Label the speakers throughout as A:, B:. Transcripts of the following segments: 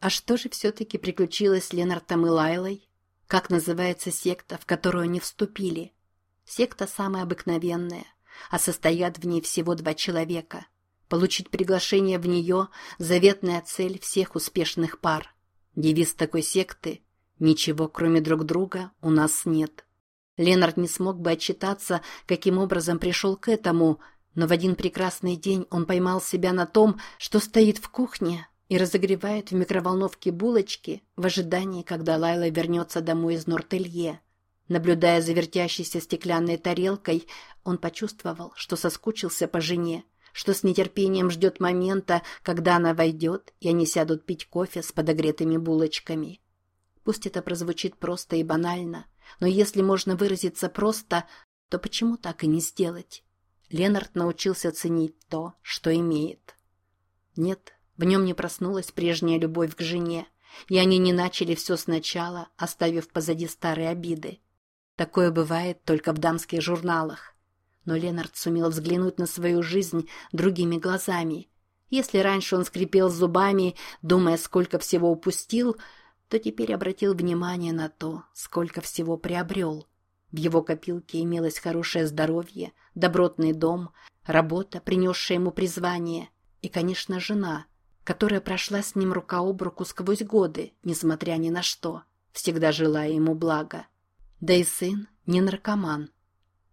A: А что же все-таки приключилось с Ленартом и Лайлой? Как называется секта, в которую они вступили? Секта самая обыкновенная, а состоят в ней всего два человека. Получить приглашение в нее – заветная цель всех успешных пар. Девиз такой секты – «Ничего, кроме друг друга, у нас нет». Ленард не смог бы отчитаться, каким образом пришел к этому, но в один прекрасный день он поймал себя на том, что стоит в кухне и разогревает в микроволновке булочки в ожидании, когда Лайла вернется домой из Нортелье. Наблюдая за вертящейся стеклянной тарелкой, он почувствовал, что соскучился по жене, что с нетерпением ждет момента, когда она войдет, и они сядут пить кофе с подогретыми булочками. Пусть это прозвучит просто и банально, но если можно выразиться просто, то почему так и не сделать? Ленард научился ценить то, что имеет. Нет, в нем не проснулась прежняя любовь к жене, и они не начали все сначала, оставив позади старые обиды. Такое бывает только в дамских журналах. Но Ленард сумел взглянуть на свою жизнь другими глазами. Если раньше он скрипел зубами, думая, сколько всего упустил, то теперь обратил внимание на то, сколько всего приобрел. В его копилке имелось хорошее здоровье, добротный дом, работа, принесшая ему призвание, и, конечно, жена, которая прошла с ним рука об руку сквозь годы, несмотря ни на что, всегда желая ему блага. Да и сын не наркоман.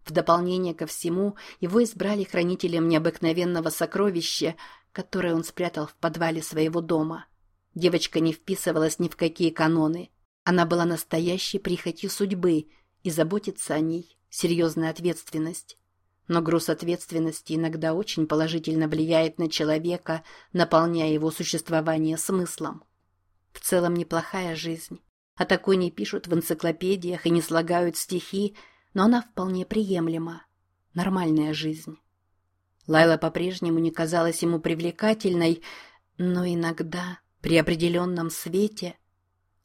A: В дополнение ко всему, его избрали хранителем необыкновенного сокровища, которое он спрятал в подвале своего дома. Девочка не вписывалась ни в какие каноны. Она была настоящей прихотью судьбы – и заботиться о ней – серьезная ответственность. Но груз ответственности иногда очень положительно влияет на человека, наполняя его существование смыслом. В целом неплохая жизнь. О такой не пишут в энциклопедиях и не слагают стихи, но она вполне приемлема. Нормальная жизнь. Лайла по-прежнему не казалась ему привлекательной, но иногда, при определенном свете,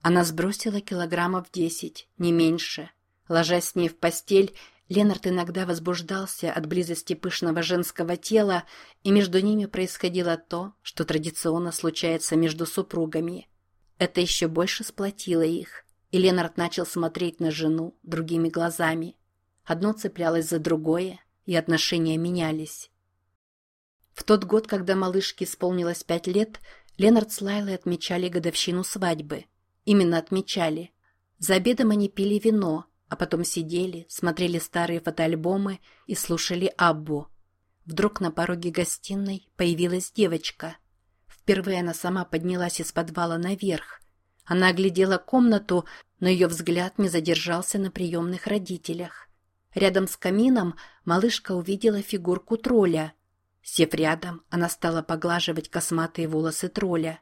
A: она сбросила килограммов десять, не меньше – Ложась с ней в постель, Ленард иногда возбуждался от близости пышного женского тела, и между ними происходило то, что традиционно случается между супругами. Это еще больше сплотило их, и Ленард начал смотреть на жену другими глазами. Одно цеплялось за другое, и отношения менялись. В тот год, когда малышке исполнилось пять лет, Ленард с Лайлой отмечали годовщину свадьбы. Именно отмечали. За обедом они пили вино – а потом сидели, смотрели старые фотоальбомы и слушали Аббу. Вдруг на пороге гостиной появилась девочка. Впервые она сама поднялась из подвала наверх. Она оглядела комнату, но ее взгляд не задержался на приемных родителях. Рядом с камином малышка увидела фигурку тролля. Сев рядом, она стала поглаживать косматые волосы тролля.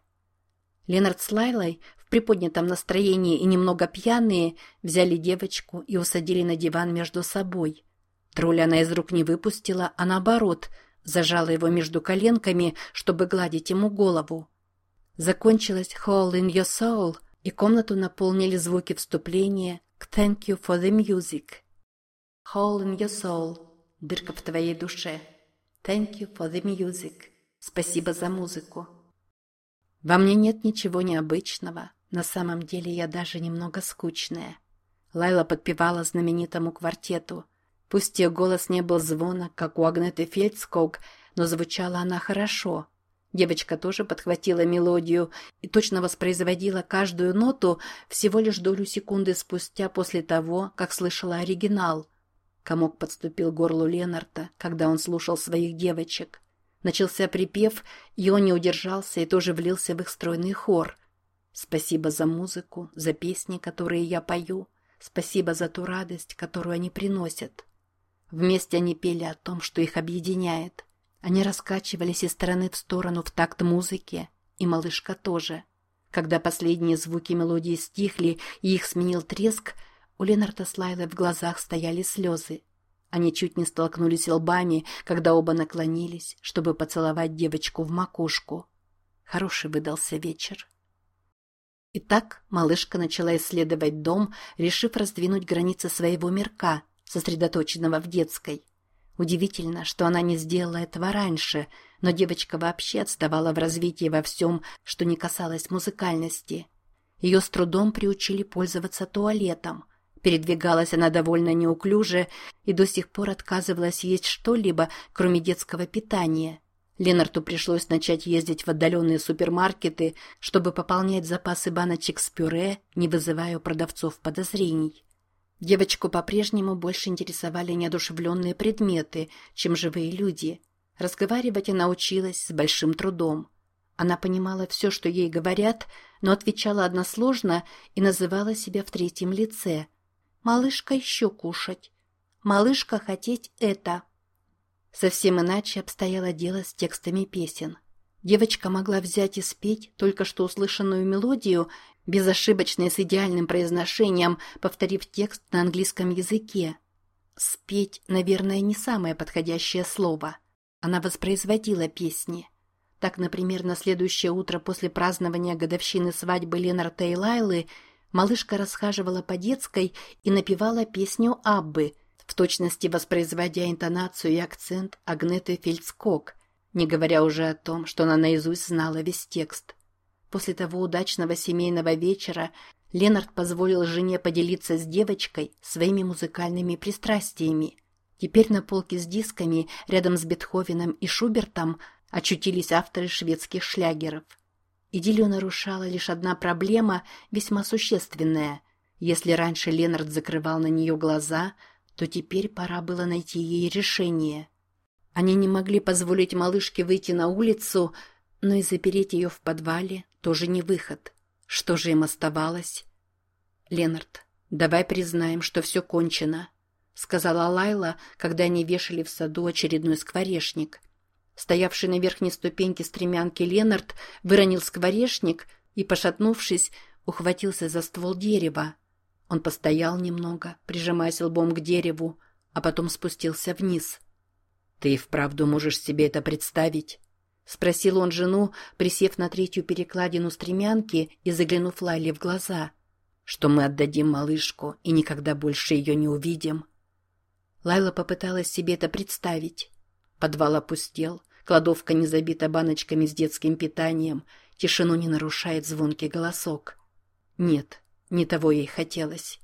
A: Ленард с Лайлой приподнятом настроении и немного пьяные, взяли девочку и усадили на диван между собой. Тролля она из рук не выпустила, а наоборот, зажала его между коленками, чтобы гладить ему голову. Закончилась «Hole in your soul», и комнату наполнили звуки вступления к «Thank you for the music». «Hole in your soul» – дырка в твоей душе. «Thank you for the music» – спасибо за музыку. Во мне нет ничего необычного, на самом деле я даже немного скучная. Лайла подпевала знаменитому квартету. Пусть ее голос не был звона, как у Агнеты Фельдског, но звучала она хорошо. Девочка тоже подхватила мелодию и точно воспроизводила каждую ноту всего лишь долю секунды спустя после того, как слышала оригинал. Комок подступил к горлу Ленарта, когда он слушал своих девочек. Начался припев, и он не удержался и тоже влился в их стройный хор. Спасибо за музыку, за песни, которые я пою. Спасибо за ту радость, которую они приносят. Вместе они пели о том, что их объединяет. Они раскачивались из стороны в сторону в такт музыки, и малышка тоже. Когда последние звуки мелодии стихли и их сменил треск, у Ленарда с Лайлой в глазах стояли слезы. Они чуть не столкнулись лбами, когда оба наклонились, чтобы поцеловать девочку в макушку. Хороший выдался вечер. Итак, малышка начала исследовать дом, решив раздвинуть границы своего мирка, сосредоточенного в детской. Удивительно, что она не сделала этого раньше, но девочка вообще отставала в развитии во всем, что не касалось музыкальности. Ее с трудом приучили пользоваться туалетом. Передвигалась она довольно неуклюже и до сих пор отказывалась есть что-либо, кроме детского питания. Ленарту пришлось начать ездить в отдаленные супермаркеты, чтобы пополнять запасы баночек с пюре, не вызывая у продавцов подозрений. Девочку по-прежнему больше интересовали неодушевленные предметы, чем живые люди. Разговаривать она училась с большим трудом. Она понимала все, что ей говорят, но отвечала односложно и называла себя в третьем лице. «Малышка еще кушать. Малышка хотеть это». Совсем иначе обстояло дело с текстами песен. Девочка могла взять и спеть только что услышанную мелодию, безошибочно с идеальным произношением, повторив текст на английском языке. «Спеть», наверное, не самое подходящее слово. Она воспроизводила песни. Так, например, на следующее утро после празднования годовщины свадьбы Ленарта и Лайлы малышка расхаживала по детской и напевала песню Аббы, в точности воспроизводя интонацию и акцент Агнеты Фельдскок, не говоря уже о том, что она наизусть знала весь текст. После того удачного семейного вечера Ленард позволил жене поделиться с девочкой своими музыкальными пристрастиями. Теперь на полке с дисками рядом с Бетховеном и Шубертом очутились авторы шведских шлягеров. Идиллию нарушала лишь одна проблема, весьма существенная. Если раньше Ленард закрывал на нее глаза – то теперь пора было найти ей решение. Они не могли позволить малышке выйти на улицу, но и запереть ее в подвале тоже не выход. Что же им оставалось? «Ленард, давай признаем, что все кончено», — сказала Лайла, когда они вешали в саду очередной скворечник. Стоявший на верхней ступеньке стремянки Ленард выронил скворечник и, пошатнувшись, ухватился за ствол дерева. Он постоял немного, прижимаясь лбом к дереву, а потом спустился вниз. «Ты вправду можешь себе это представить?» — спросил он жену, присев на третью перекладину стремянки и заглянув Лайле в глаза. «Что мы отдадим малышку и никогда больше ее не увидим?» Лайла попыталась себе это представить. Подвал опустел, кладовка не забита баночками с детским питанием, тишину не нарушает звонкий голосок. «Нет, не того ей хотелось.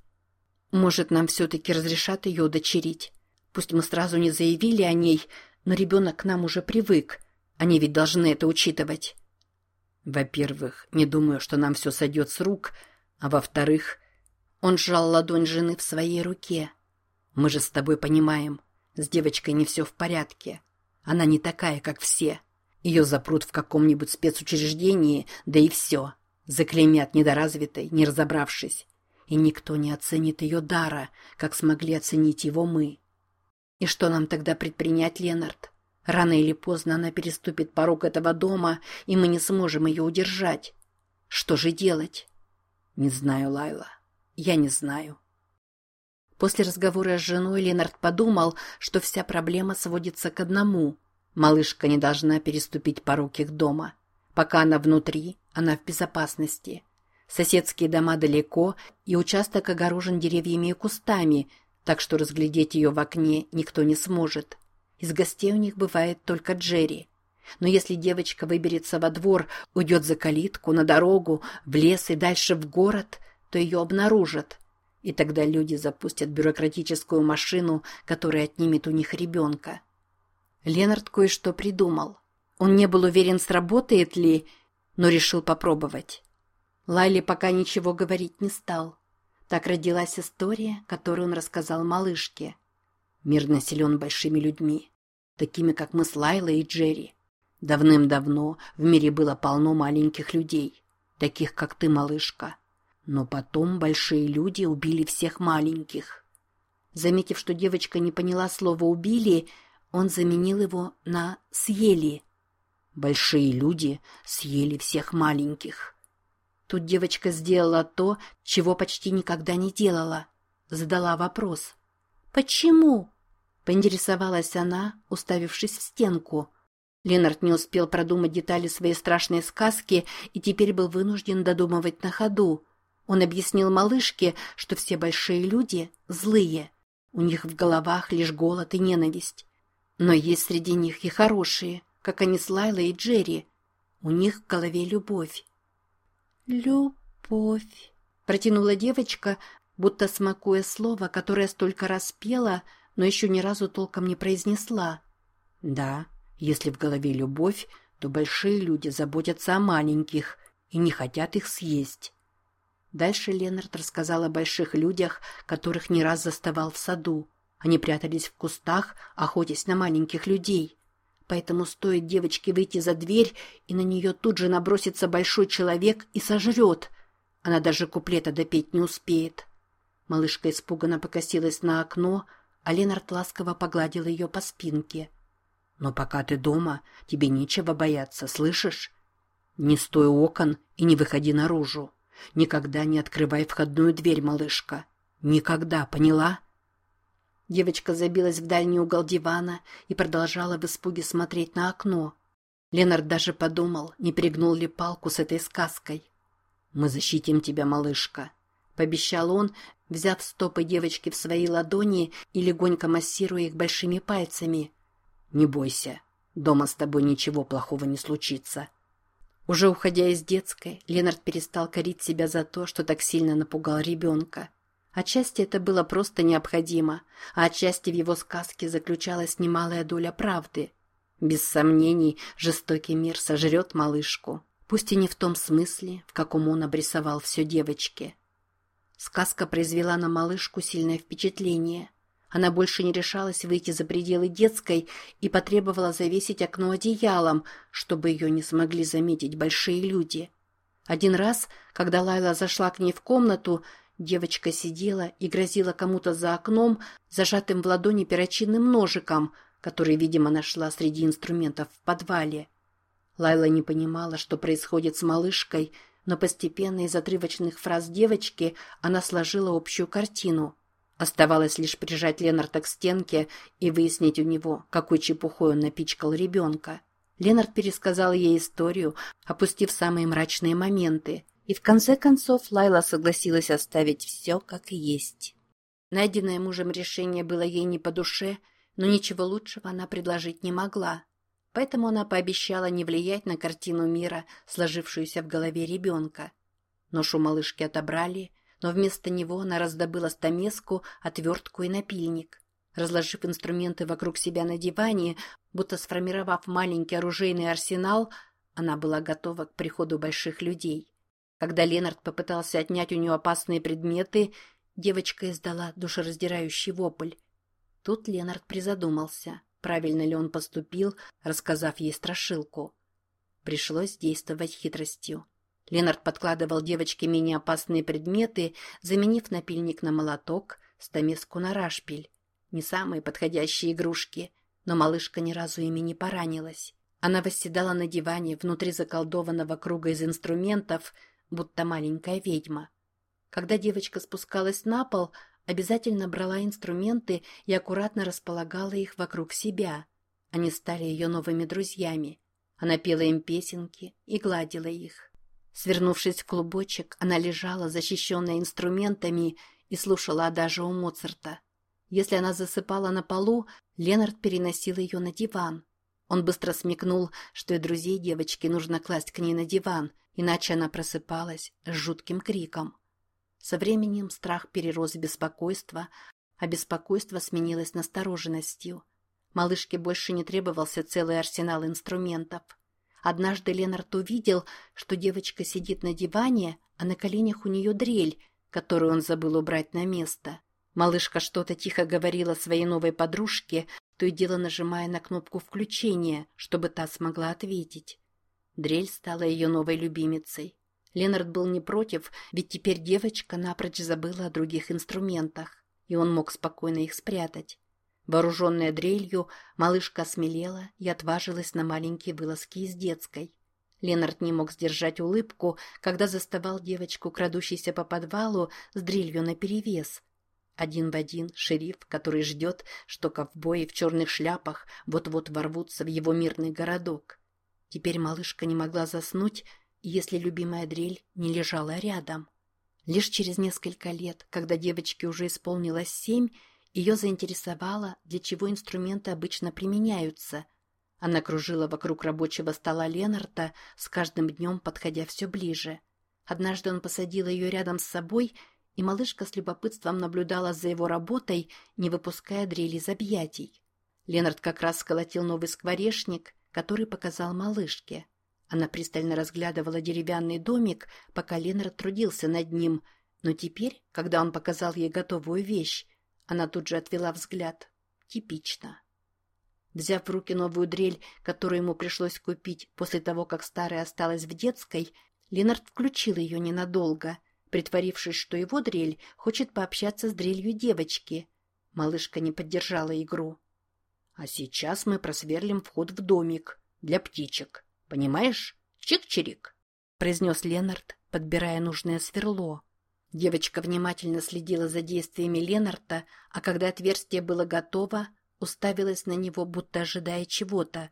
A: Может, нам все-таки разрешат ее удочерить? Пусть мы сразу не заявили о ней, но ребенок к нам уже привык. Они ведь должны это учитывать. Во-первых, не думаю, что нам все сойдет с рук, а во-вторых, он сжал ладонь жены в своей руке. Мы же с тобой понимаем, с девочкой не все в порядке. Она не такая, как все. Ее запрут в каком-нибудь спецучреждении, да и все. Заклеймят недоразвитой, не разобравшись. И никто не оценит ее дара, как смогли оценить его мы. И что нам тогда предпринять, Ленард? Рано или поздно она переступит порог этого дома, и мы не сможем ее удержать. Что же делать? Не знаю, Лайла. Я не знаю. После разговора с женой Ленард подумал, что вся проблема сводится к одному. Малышка не должна переступить порог их дома. Пока она внутри, она в безопасности. Соседские дома далеко, и участок огорожен деревьями и кустами, так что разглядеть ее в окне никто не сможет. Из гостей у них бывает только Джерри. Но если девочка выберется во двор, уйдет за калитку, на дорогу, в лес и дальше в город, то ее обнаружат. И тогда люди запустят бюрократическую машину, которая отнимет у них ребенка. Ленард кое-что придумал. Он не был уверен, сработает ли, но решил попробовать. Лайли пока ничего говорить не стал. Так родилась история, которую он рассказал малышке. Мир населен большими людьми, такими как мы с Лайлой и Джерри. Давным-давно в мире было полно маленьких людей, таких как ты, малышка. Но потом большие люди убили всех маленьких. Заметив, что девочка не поняла слова «убили», он заменил его на «съели», Большие люди съели всех маленьких. Тут девочка сделала то, чего почти никогда не делала. Задала вопрос. «Почему?» Поинтересовалась она, уставившись в стенку. Ленард не успел продумать детали своей страшной сказки и теперь был вынужден додумывать на ходу. Он объяснил малышке, что все большие люди злые. У них в головах лишь голод и ненависть. Но есть среди них и хорошие, как они с Лайлой и Джерри. У них в голове любовь. «Любовь», — протянула девочка, будто смакуя слово, которое столько раз пела, но еще ни разу толком не произнесла. «Да, если в голове любовь, то большие люди заботятся о маленьких и не хотят их съесть». Дальше Ленард рассказал о больших людях, которых не раз заставал в саду. Они прятались в кустах, охотясь на маленьких людей. Поэтому стоит девочке выйти за дверь, и на нее тут же набросится большой человек и сожрет. Она даже куплета допеть не успеет. Малышка испуганно покосилась на окно, а Ленард ласково погладил ее по спинке. «Но пока ты дома, тебе нечего бояться, слышишь? Не стой у окон и не выходи наружу. Никогда не открывай входную дверь, малышка. Никогда, поняла?» Девочка забилась в дальний угол дивана и продолжала в испуге смотреть на окно. Ленард даже подумал, не перегнул ли палку с этой сказкой. «Мы защитим тебя, малышка», — пообещал он, взяв стопы девочки в свои ладони и легонько массируя их большими пальцами. «Не бойся, дома с тобой ничего плохого не случится». Уже уходя из детской, Ленард перестал корить себя за то, что так сильно напугал ребенка. Отчасти это было просто необходимо, а отчасти в его сказке заключалась немалая доля правды. Без сомнений, жестокий мир сожрет малышку, пусть и не в том смысле, в каком он обрисовал все девочке. Сказка произвела на малышку сильное впечатление. Она больше не решалась выйти за пределы детской и потребовала завесить окно одеялом, чтобы ее не смогли заметить большие люди. Один раз, когда Лайла зашла к ней в комнату, Девочка сидела и грозила кому-то за окном, зажатым в ладони перочинным ножиком, который, видимо, нашла среди инструментов в подвале. Лайла не понимала, что происходит с малышкой, но постепенно из отрывочных фраз девочки она сложила общую картину. Оставалось лишь прижать Ленарта к стенке и выяснить у него, какой чепухой он напичкал ребенка. Ленард пересказал ей историю, опустив самые мрачные моменты – и в конце концов Лайла согласилась оставить все как есть. Найденное мужем решение было ей не по душе, но ничего лучшего она предложить не могла. Поэтому она пообещала не влиять на картину мира, сложившуюся в голове ребенка. Нож у малышки отобрали, но вместо него она раздобыла стамеску, отвертку и напильник. Разложив инструменты вокруг себя на диване, будто сформировав маленький оружейный арсенал, она была готова к приходу больших людей. Когда Ленард попытался отнять у нее опасные предметы, девочка издала душераздирающий вопль. Тут Ленард призадумался, правильно ли он поступил, рассказав ей страшилку. Пришлось действовать хитростью. Ленард подкладывал девочке менее опасные предметы, заменив напильник на молоток, стамеску на рашпиль. Не самые подходящие игрушки, но малышка ни разу ими не поранилась. Она восседала на диване внутри заколдованного круга из инструментов, будто маленькая ведьма. Когда девочка спускалась на пол, обязательно брала инструменты и аккуратно располагала их вокруг себя. Они стали ее новыми друзьями. Она пела им песенки и гладила их. Свернувшись в клубочек, она лежала, защищенная инструментами, и слушала адажа у Моцарта. Если она засыпала на полу, Ленард переносил ее на диван. Он быстро смекнул, что и друзей девочки нужно класть к ней на диван, иначе она просыпалась с жутким криком. Со временем страх перерос в беспокойство, а беспокойство сменилось настороженностью. Малышке больше не требовался целый арсенал инструментов. Однажды Ленард увидел, что девочка сидит на диване, а на коленях у нее дрель, которую он забыл убрать на место. Малышка что-то тихо говорила своей новой подружке, то и дело нажимая на кнопку включения, чтобы та смогла ответить. Дрель стала ее новой любимицей. Ленард был не против, ведь теперь девочка напрочь забыла о других инструментах, и он мог спокойно их спрятать. Вооруженная дрелью, малышка осмелела и отважилась на маленькие вылазки из детской. Ленард не мог сдержать улыбку, когда заставал девочку, крадущейся по подвалу, с дрелью наперевес, один в один шериф, который ждет, что ковбои в черных шляпах вот-вот ворвутся в его мирный городок. Теперь малышка не могла заснуть, если любимая дрель не лежала рядом. Лишь через несколько лет, когда девочке уже исполнилось семь, Ее заинтересовало, для чего инструменты обычно применяются. Она кружила вокруг рабочего стола Ленарта, с каждым днем подходя все ближе. Однажды он посадил ее рядом с собой, и малышка с любопытством наблюдала за его работой, не выпуская дрели из объятий. Ленард как раз сколотил новый скворечник, который показал малышке. Она пристально разглядывала деревянный домик, пока Ленард трудился над ним, но теперь, когда он показал ей готовую вещь, она тут же отвела взгляд. Типично. Взяв в руки новую дрель, которую ему пришлось купить после того, как старая осталась в детской, Ленард включил ее ненадолго, притворившись, что его дрель хочет пообщаться с дрелью девочки. Малышка не поддержала игру. «А сейчас мы просверлим вход в домик для птичек», Понимаешь? Чик-чирик, — произнес Ленард, подбирая нужное сверло. Девочка внимательно следила за действиями Ленарта, а когда отверстие было готово, уставилась на него, будто ожидая чего-то.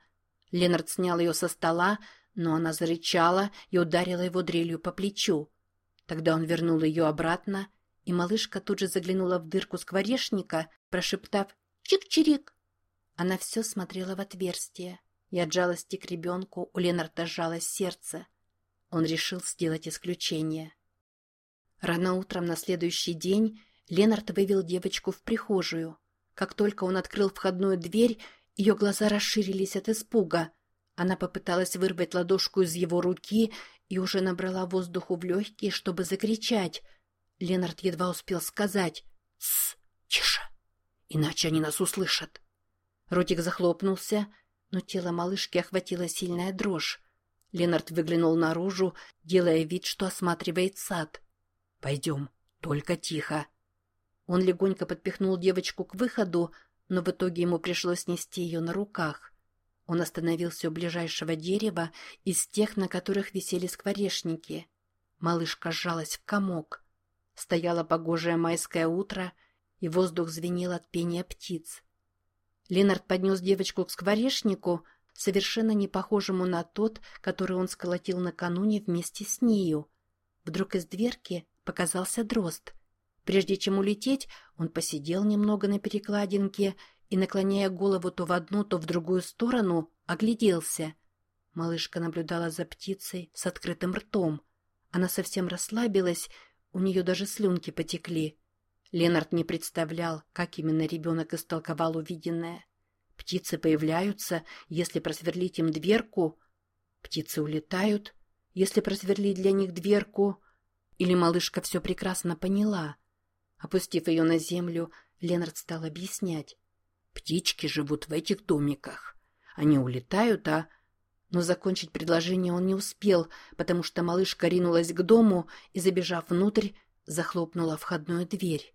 A: Ленард снял ее со стола, но она зарычала и ударила его дрелью по плечу. Тогда он вернул ее обратно, и малышка тут же заглянула в дырку скворечника, прошептав «Чик-чирик». Она все смотрела в отверстие и от жалости к ребенку у Ленарда сжалось сердце. Он решил сделать исключение. Рано утром на следующий день Ленард вывел девочку в прихожую. Как только он открыл входную дверь, ее глаза расширились от испуга. Она попыталась вырвать ладошку из его руки и уже набрала воздуху в легкие, чтобы закричать. Ленард едва успел сказать «Тссс, тише, иначе они нас услышат». Ротик захлопнулся, но тело малышки охватила сильная дрожь. Ленард выглянул наружу, делая вид, что осматривает сад. «Пойдем, только тихо». Он легонько подпихнул девочку к выходу, но в итоге ему пришлось нести ее на руках. Он остановился у ближайшего дерева из тех, на которых висели скворечники. Малышка сжалась в комок. Стояло погожее майское утро, и воздух звенел от пения птиц. Ленард поднес девочку к скворечнику, совершенно не похожему на тот, который он сколотил накануне вместе с нею. Вдруг из дверки показался дрозд. Прежде чем улететь, он посидел немного на перекладинке и, наклоняя голову то в одну, то в другую сторону, огляделся. Малышка наблюдала за птицей с открытым ртом. Она совсем расслабилась, у нее даже слюнки потекли. Ленард не представлял, как именно ребенок истолковал увиденное. Птицы появляются, если просверлить им дверку. Птицы улетают, если просверлить для них дверку. Или малышка все прекрасно поняла. Опустив ее на землю, Ленард стал объяснять. Птички живут в этих домиках. Они улетают, а... Но закончить предложение он не успел, потому что малышка ринулась к дому и, забежав внутрь, захлопнула входную дверь.